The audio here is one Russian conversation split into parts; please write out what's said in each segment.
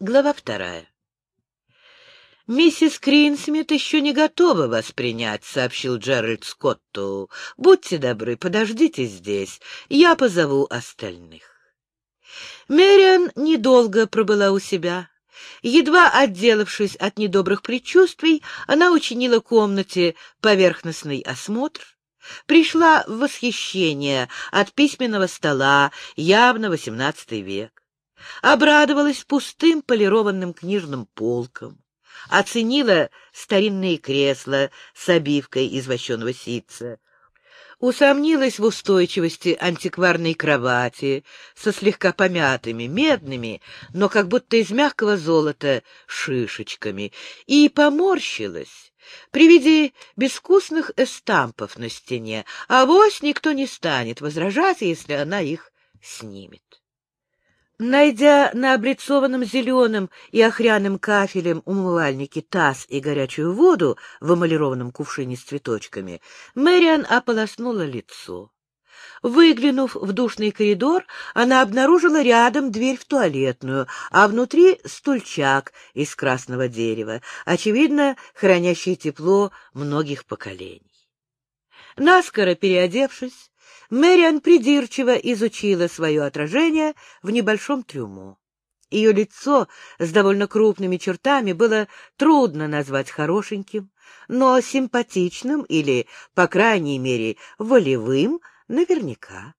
Глава вторая. «Миссис Кринсмит еще не готова вас принять», — сообщил Джеральд Скотту. «Будьте добры, подождите здесь, я позову остальных». Мэриан недолго пробыла у себя. Едва отделавшись от недобрых предчувствий, она учинила комнате поверхностный осмотр, пришла в восхищение от письменного стола, явно XVIII век обрадовалась пустым полированным книжным полкам, оценила старинные кресла с обивкой из вощеного ситца, усомнилась в устойчивости антикварной кровати со слегка помятыми, медными, но как будто из мягкого золота, шишечками, и поморщилась при виде безвкусных эстампов на стене, а вось никто не станет возражать, если она их снимет. Найдя на облицованном зеленым и охряным кафелем умывальнике таз и горячую воду в эмалированном кувшине с цветочками, Мэриан ополоснула лицо. Выглянув в душный коридор, она обнаружила рядом дверь в туалетную, а внутри стульчак из красного дерева, очевидно, хранящий тепло многих поколений. Наскоро переодевшись, Мэриан придирчиво изучила свое отражение в небольшом трюмо. Ее лицо с довольно крупными чертами было трудно назвать хорошеньким, но симпатичным или, по крайней мере, волевым наверняка.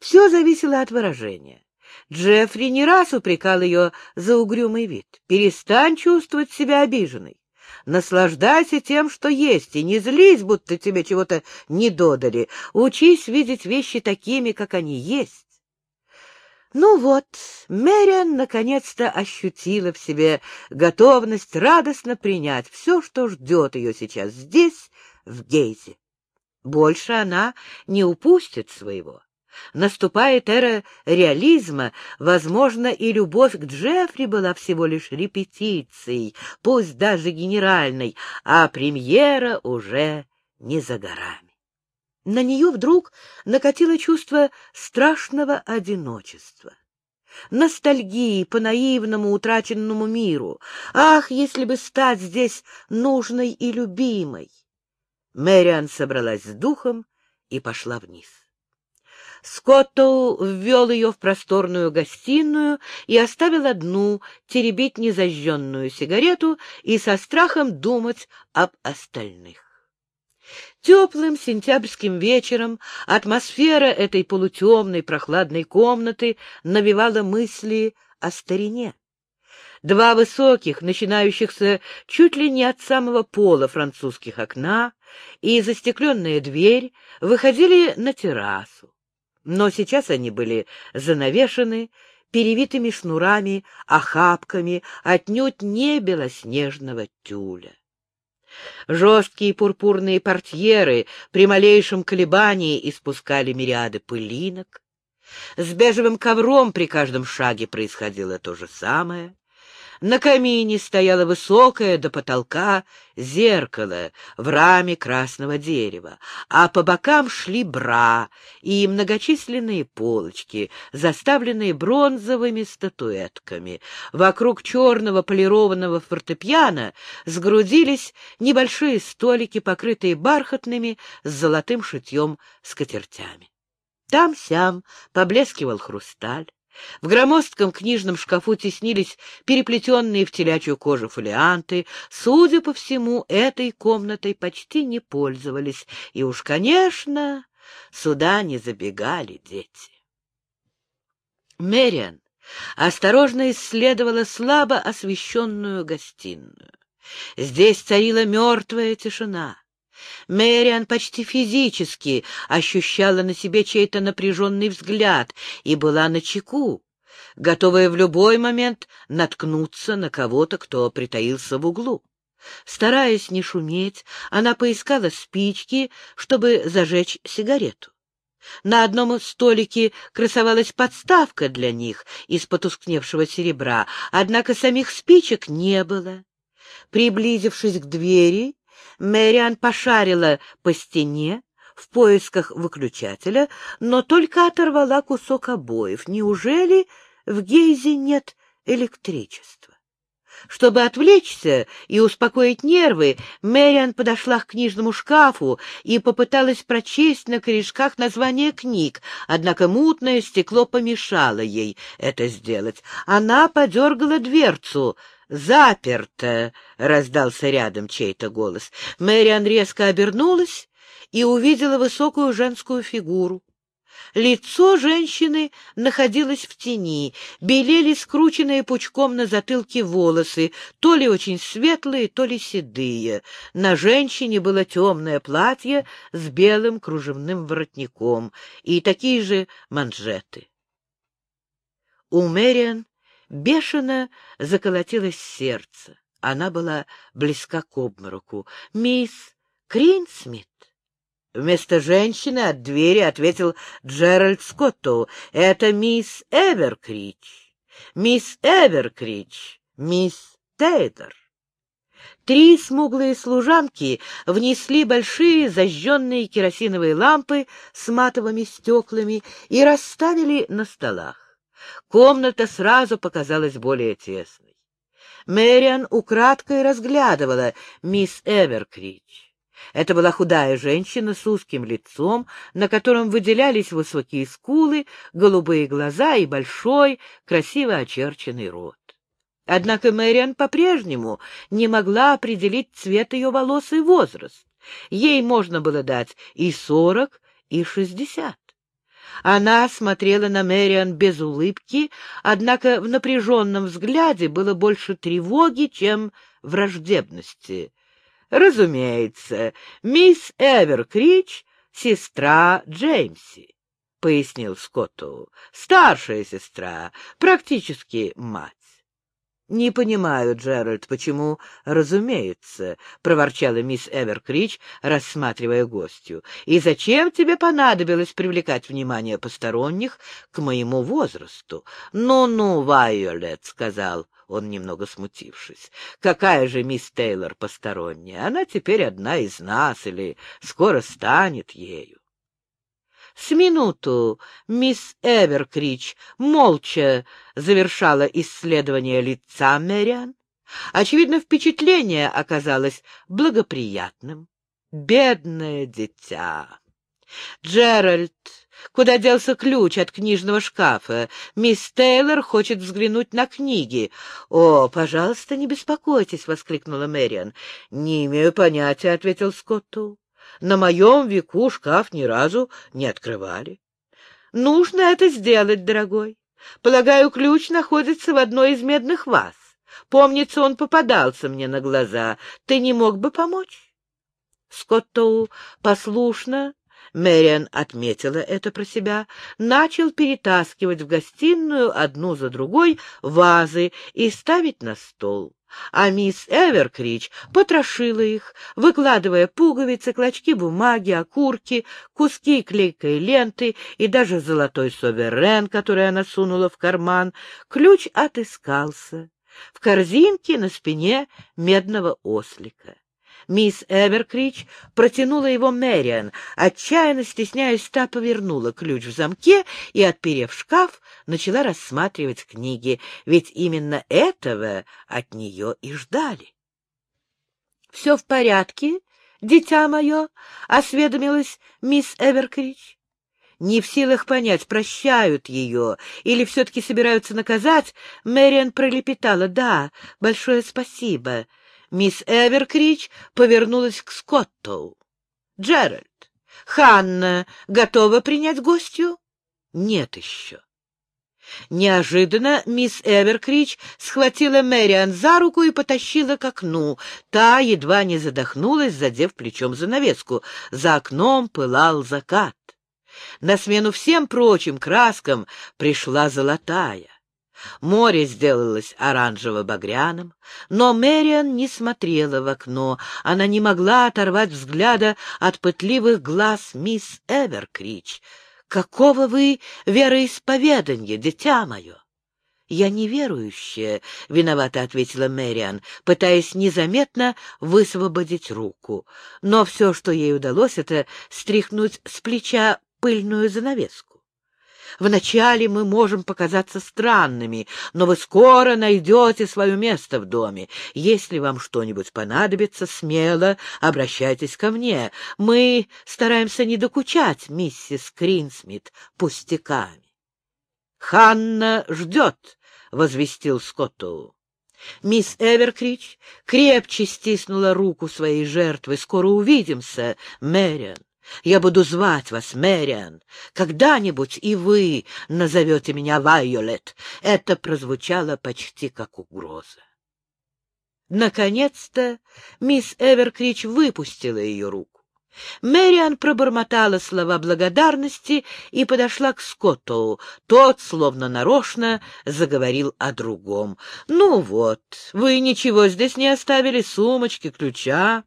Все зависело от выражения. Джеффри не раз упрекал ее за угрюмый вид. «Перестань чувствовать себя обиженной. Наслаждайся тем, что есть, и не злись, будто тебе чего-то не додали. Учись видеть вещи такими, как они есть. Ну вот, Мэриан наконец-то ощутила в себе готовность радостно принять все, что ждет ее сейчас здесь, в Гейзе. Больше она не упустит своего. Наступает эра реализма, возможно, и любовь к Джеффри была всего лишь репетицией, пусть даже генеральной, а премьера уже не за горами. На нее вдруг накатило чувство страшного одиночества ностальгии по наивному утраченному миру. Ах, если бы стать здесь нужной и любимой! Мэриан собралась с духом и пошла вниз. Скоттоу ввел ее в просторную гостиную и оставил одну теребить незажженную сигарету и со страхом думать об остальных. Теплым сентябрьским вечером атмосфера этой полутемной прохладной комнаты навевала мысли о старине. Два высоких, начинающихся чуть ли не от самого пола французских окна и застекленная дверь выходили на террасу но сейчас они были занавешены перевитыми шнурами, охапками, отнюдь не белоснежного тюля. Жесткие пурпурные портьеры при малейшем колебании испускали мириады пылинок. С бежевым ковром при каждом шаге происходило то же самое. На камине стояло высокое до потолка зеркало в раме красного дерева, а по бокам шли бра и многочисленные полочки, заставленные бронзовыми статуэтками. Вокруг черного полированного фортепиано сгрудились небольшие столики, покрытые бархатными с золотым шитьем скатертями. Там-сям поблескивал хрусталь. В громоздком книжном шкафу теснились переплетенные в телячью кожу фолианты. Судя по всему, этой комнатой почти не пользовались, и уж, конечно, сюда не забегали дети. Мэриан осторожно исследовала слабо освещенную гостиную. Здесь царила мертвая тишина. Мэриан почти физически ощущала на себе чей-то напряженный взгляд и была на чеку, готовая в любой момент наткнуться на кого-то, кто притаился в углу. Стараясь не шуметь, она поискала спички, чтобы зажечь сигарету. На одном столике красовалась подставка для них из потускневшего серебра, однако самих спичек не было. Приблизившись к двери, Мэриан пошарила по стене в поисках выключателя, но только оторвала кусок обоев. Неужели в Гейзе нет электричество. Чтобы отвлечься и успокоить нервы, Мэриан подошла к книжному шкафу и попыталась прочесть на корешках название книг, однако мутное стекло помешало ей это сделать. Она подергала дверцу. «Заперто!» — раздался рядом чей-то голос. Мэриан резко обернулась и увидела высокую женскую фигуру. Лицо женщины находилось в тени, белели скрученные пучком на затылке волосы, то ли очень светлые, то ли седые. На женщине было темное платье с белым кружевным воротником и такие же манжеты. У Мэриан бешено заколотилось сердце. Она была близка к обмороку. «Мисс Кринсмит?» Вместо женщины от двери ответил Джеральд Скотту. «Это мисс Эверкрич. Мисс Эверкрич. Мисс Тейтер». Три смуглые служанки внесли большие зажженные керосиновые лампы с матовыми стеклами и расставили на столах. Комната сразу показалась более тесной. Мэриан украдкой разглядывала мисс Эверкрич. Это была худая женщина с узким лицом, на котором выделялись высокие скулы, голубые глаза и большой, красиво очерченный рот. Однако Мэриан по-прежнему не могла определить цвет ее волос и возраст. Ей можно было дать и сорок, и шестьдесят. Она смотрела на Мэриан без улыбки, однако в напряженном взгляде было больше тревоги, чем враждебности. Разумеется, мисс Эверкрич — сестра Джеймси, — пояснил Скотту. Старшая сестра, практически мать. — Не понимаю, Джеральд, почему «разумеется», — проворчала мисс Эверкрич, рассматривая гостью. — И зачем тебе понадобилось привлекать внимание посторонних к моему возрасту? «Ну — Ну-ну, Вайолет, — сказал он, немного смутившись. «Какая же мисс Тейлор посторонняя? Она теперь одна из нас или скоро станет ею». С минуту мисс Эверкрич молча завершала исследование лица Мэриан. Очевидно, впечатление оказалось благоприятным. Бедное дитя! Джеральд Куда делся ключ от книжного шкафа? Мисс Тейлор хочет взглянуть на книги. — О, пожалуйста, не беспокойтесь, — воскликнула Мэриан. — Не имею понятия, — ответил Скотту. — На моем веку шкаф ни разу не открывали. — Нужно это сделать, дорогой. Полагаю, ключ находится в одной из медных ваз. Помнится, он попадался мне на глаза. Ты не мог бы помочь? Скоттоу послушно Мэриан отметила это про себя, начал перетаскивать в гостиную одну за другой вазы и ставить на стол. А мисс Эверкрич потрошила их, выкладывая пуговицы, клочки бумаги, окурки, куски клейкой ленты и даже золотой соверен, который она сунула в карман. Ключ отыскался в корзинке на спине медного ослика. Мисс Эверкрич протянула его Мэриан. Отчаянно стесняясь, та повернула ключ в замке и, отперев шкаф, начала рассматривать книги, ведь именно этого от нее и ждали. — Все в порядке, дитя мое? — осведомилась мисс Эверкрич. Не в силах понять, прощают ее или все-таки собираются наказать, Мэриан пролепетала «Да, большое спасибо». Мисс Эверкрич повернулась к Скотту. «Джеральд, Ханна готова принять гостью?» «Нет еще». Неожиданно мисс Эверкрич схватила Мэриан за руку и потащила к окну. Та едва не задохнулась, задев плечом занавеску. За окном пылал закат. На смену всем прочим краскам пришла золотая. Море сделалось оранжево-багряным, но Мэриан не смотрела в окно, она не могла оторвать взгляда от пытливых глаз мисс Эверкрич. «Какого вы вероисповедания, дитя мое?» «Я неверующая», — виновато ответила Мэриан, пытаясь незаметно высвободить руку. Но все, что ей удалось, это стряхнуть с плеча пыльную занавеску. Вначале мы можем показаться странными, но вы скоро найдете свое место в доме. Если вам что-нибудь понадобится, смело обращайтесь ко мне. Мы стараемся не докучать миссис Кринсмит пустяками. — Ханна ждет, — возвестил Скотту. Мисс Эверкрич крепче стиснула руку своей жертвы. «Скоро увидимся, Мэриан. Я буду звать вас, Мэриан. Когда-нибудь и вы назовете меня Вайолет. Это прозвучало почти как угроза. Наконец-то мисс Эверкрич выпустила ее руку. Мэриан пробормотала слова благодарности и подошла к Скотту. Тот, словно нарочно, заговорил о другом. — Ну вот, вы ничего здесь не оставили, сумочки, ключа.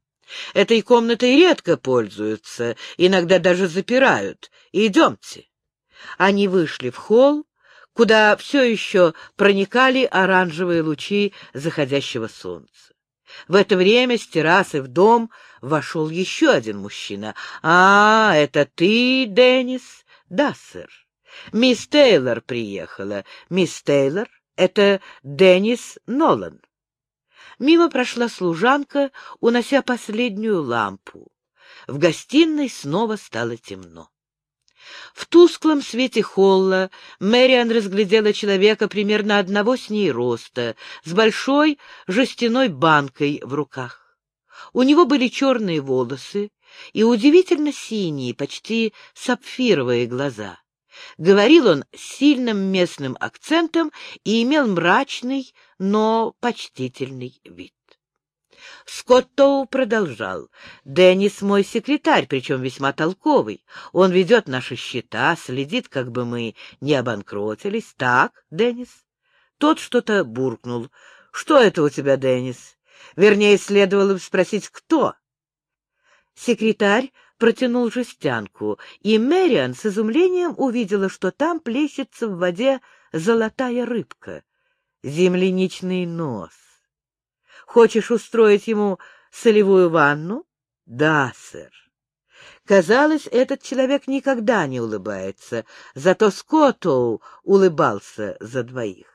Этой комнатой редко пользуются, иногда даже запирают. Идемте. Они вышли в холл, куда все еще проникали оранжевые лучи заходящего солнца. В это время с террасы в дом вошел еще один мужчина. — А, это ты, Деннис? — Да, сэр. — Мисс Тейлор приехала. — Мисс Тейлор? Это Деннис Нолан. Мимо прошла служанка, унося последнюю лампу. В гостиной снова стало темно. В тусклом свете холла Мэриан разглядела человека примерно одного с ней роста, с большой жестяной банкой в руках. У него были черные волосы и удивительно синие, почти сапфировые глаза. Говорил он с сильным местным акцентом и имел мрачный, но почтительный вид. Скоттоу продолжал. «Деннис мой секретарь, причем весьма толковый. Он ведет наши счета, следит, как бы мы не обанкротились. Так, Деннис?» Тот что-то буркнул. «Что это у тебя, Деннис?» Вернее, следовало бы спросить, кто. Секретарь протянул жестянку, и Мэриан с изумлением увидела, что там плещется в воде золотая рыбка. Земляничный нос. Хочешь устроить ему солевую ванну? Да, сэр. Казалось, этот человек никогда не улыбается, зато Скоттоу улыбался за двоих.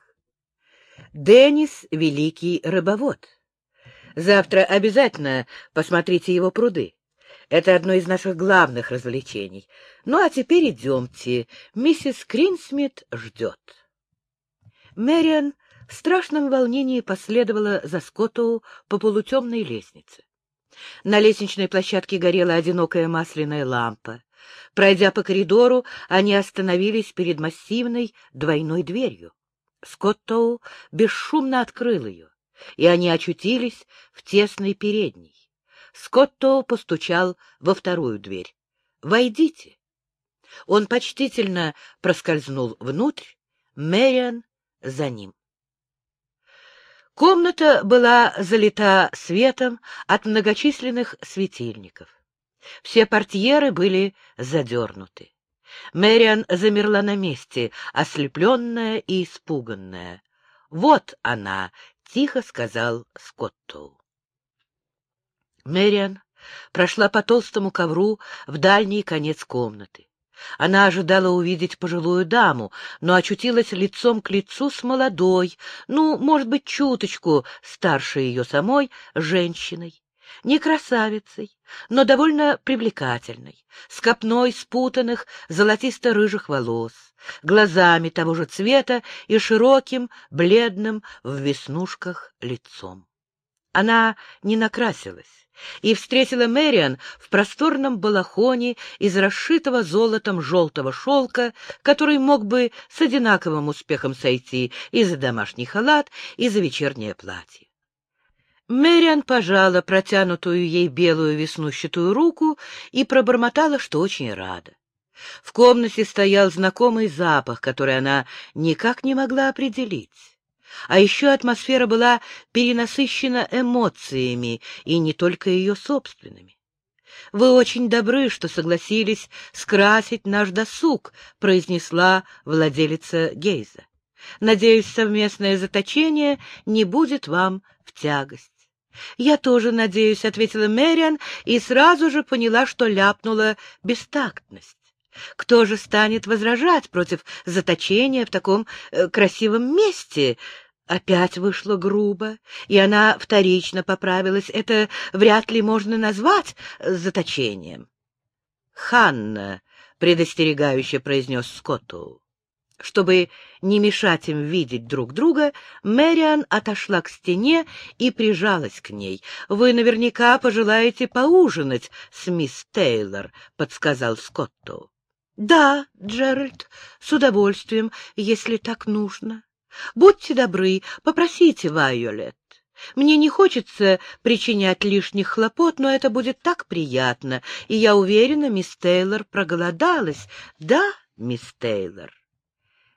Деннис — великий рыбовод. Завтра обязательно посмотрите его пруды. Это одно из наших главных развлечений. Ну, а теперь идемте. Миссис Кринсмит ждет. Мэриан в страшном волнении последовала за Скоттоу по полутемной лестнице. На лестничной площадке горела одинокая масляная лампа. Пройдя по коридору, они остановились перед массивной двойной дверью. Скоттоу бесшумно открыл ее и они очутились в тесной передней. Скотто постучал во вторую дверь. «Войдите». Он почтительно проскользнул внутрь, Мэриан за ним. Комната была залита светом от многочисленных светильников. Все портьеры были задернуты. Мэриан замерла на месте, ослепленная и испуганная. Вот она, — тихо сказал Скотту. Мэриан прошла по толстому ковру в дальний конец комнаты. Она ожидала увидеть пожилую даму, но очутилась лицом к лицу с молодой, ну, может быть, чуточку старше ее самой, женщиной. Не красавицей, но довольно привлекательной, с копной спутанных золотисто-рыжих волос, глазами того же цвета и широким, бледным в веснушках лицом. Она не накрасилась и встретила Мэриан в просторном балахоне из расшитого золотом желтого шелка, который мог бы с одинаковым успехом сойти и за домашний халат, и за вечернее платье. Мэриан пожала протянутую ей белую веснущатую руку и пробормотала, что очень рада. В комнате стоял знакомый запах, который она никак не могла определить. А еще атмосфера была перенасыщена эмоциями, и не только ее собственными. «Вы очень добры, что согласились скрасить наш досуг», — произнесла владелица Гейза. «Надеюсь, совместное заточение не будет вам в тягость». «Я тоже надеюсь», — ответила Мэриан и сразу же поняла, что ляпнула бестактность. Кто же станет возражать против заточения в таком э, красивом месте? Опять вышло грубо, и она вторично поправилась. Это вряд ли можно назвать заточением. «Ханна», — предостерегающе произнес Скотту. Чтобы не мешать им видеть друг друга, Мэриан отошла к стене и прижалась к ней. — Вы наверняка пожелаете поужинать с мисс Тейлор, — подсказал Скотту. — Да, Джеральд, с удовольствием, если так нужно. Будьте добры, попросите Вайолет. Мне не хочется причинять лишних хлопот, но это будет так приятно, и я уверена, мисс Тейлор проголодалась. Да, мисс Тейлор?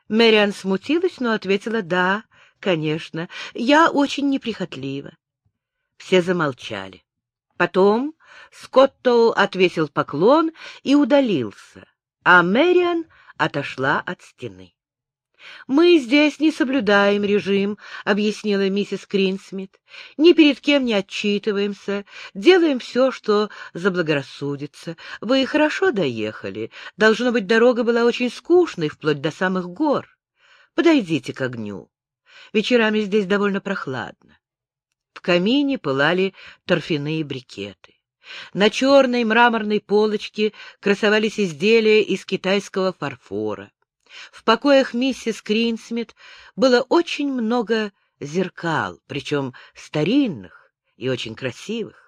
Мэриан смутилась, но ответила «да, конечно, я очень неприхотлива». Все замолчали. Потом Скоттоу отвесил поклон и удалился, а Мэриан отошла от стены. «Мы здесь не соблюдаем режим», — объяснила миссис Кринсмит. «Ни перед кем не отчитываемся, делаем все, что заблагорассудится. Вы хорошо доехали. Должно быть, дорога была очень скучной, вплоть до самых гор. Подойдите к огню. Вечерами здесь довольно прохладно». В камине пылали торфяные брикеты. На черной мраморной полочке красовались изделия из китайского фарфора. В покоях миссис Кринсмит было очень много зеркал, причем старинных и очень красивых.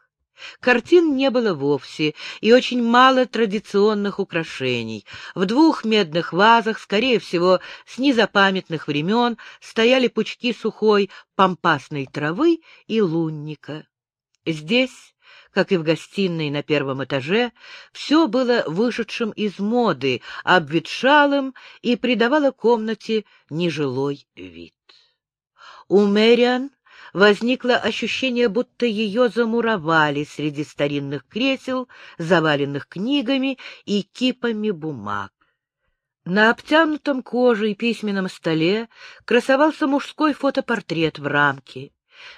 Картин не было вовсе, и очень мало традиционных украшений. В двух медных вазах, скорее всего, с незапамятных времен, стояли пучки сухой пампасной травы и лунника. Здесь как и в гостиной на первом этаже, все было вышедшим из моды, обветшалым и придавало комнате нежилой вид. У Мэриан возникло ощущение, будто ее замуровали среди старинных кресел, заваленных книгами и кипами бумаг. На обтянутом кожей письменном столе красовался мужской фотопортрет в рамке.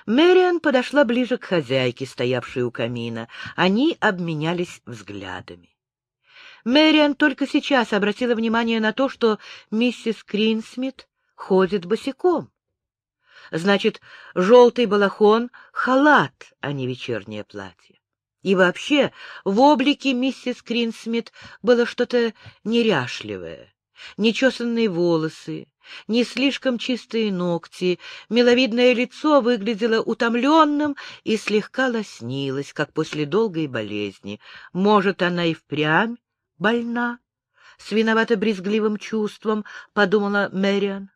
Мэриан подошла ближе к хозяйке, стоявшей у камина. Они обменялись взглядами. Мэриан только сейчас обратила внимание на то, что миссис Кринсмит ходит босиком. Значит, желтый балахон — халат, а не вечернее платье. И вообще, в облике миссис Кринсмит было что-то неряшливое. Нечесанные волосы, не слишком чистые ногти, миловидное лицо выглядело утомленным и слегка лоснилось, как после долгой болезни. Может, она и впрямь больна? С виновато-брезгливым чувством подумала Мэриан.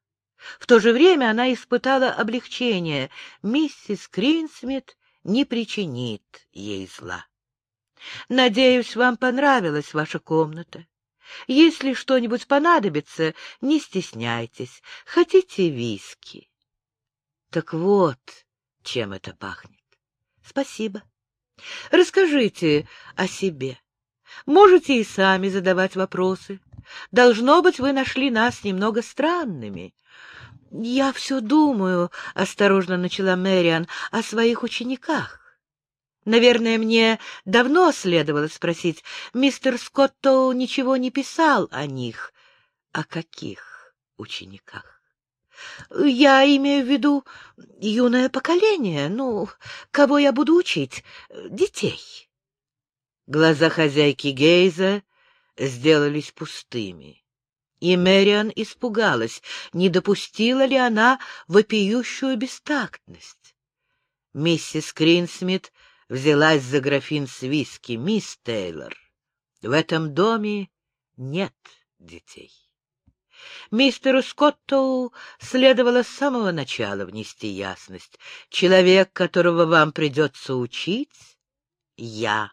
В то же время она испытала облегчение. Миссис Кринсмит не причинит ей зла. «Надеюсь, вам понравилась ваша комната. Если что-нибудь понадобится, не стесняйтесь. Хотите виски? Так вот, чем это пахнет. Спасибо. Расскажите о себе. Можете и сами задавать вопросы. Должно быть, вы нашли нас немного странными. Я все думаю, — осторожно начала Мэриан, — о своих учениках. Наверное, мне давно следовало спросить. Мистер Скотто ничего не писал о них. О каких учениках? Я имею в виду юное поколение. Ну, кого я буду учить? Детей. Глаза хозяйки Гейза сделались пустыми. И Мэриан испугалась, не допустила ли она вопиющую бестактность. Миссис Кринсмит взялась за графин с виски. «Мисс Тейлор, в этом доме нет детей». Мистеру Скоттоу следовало с самого начала внести ясность. Человек, которого вам придется учить, — я.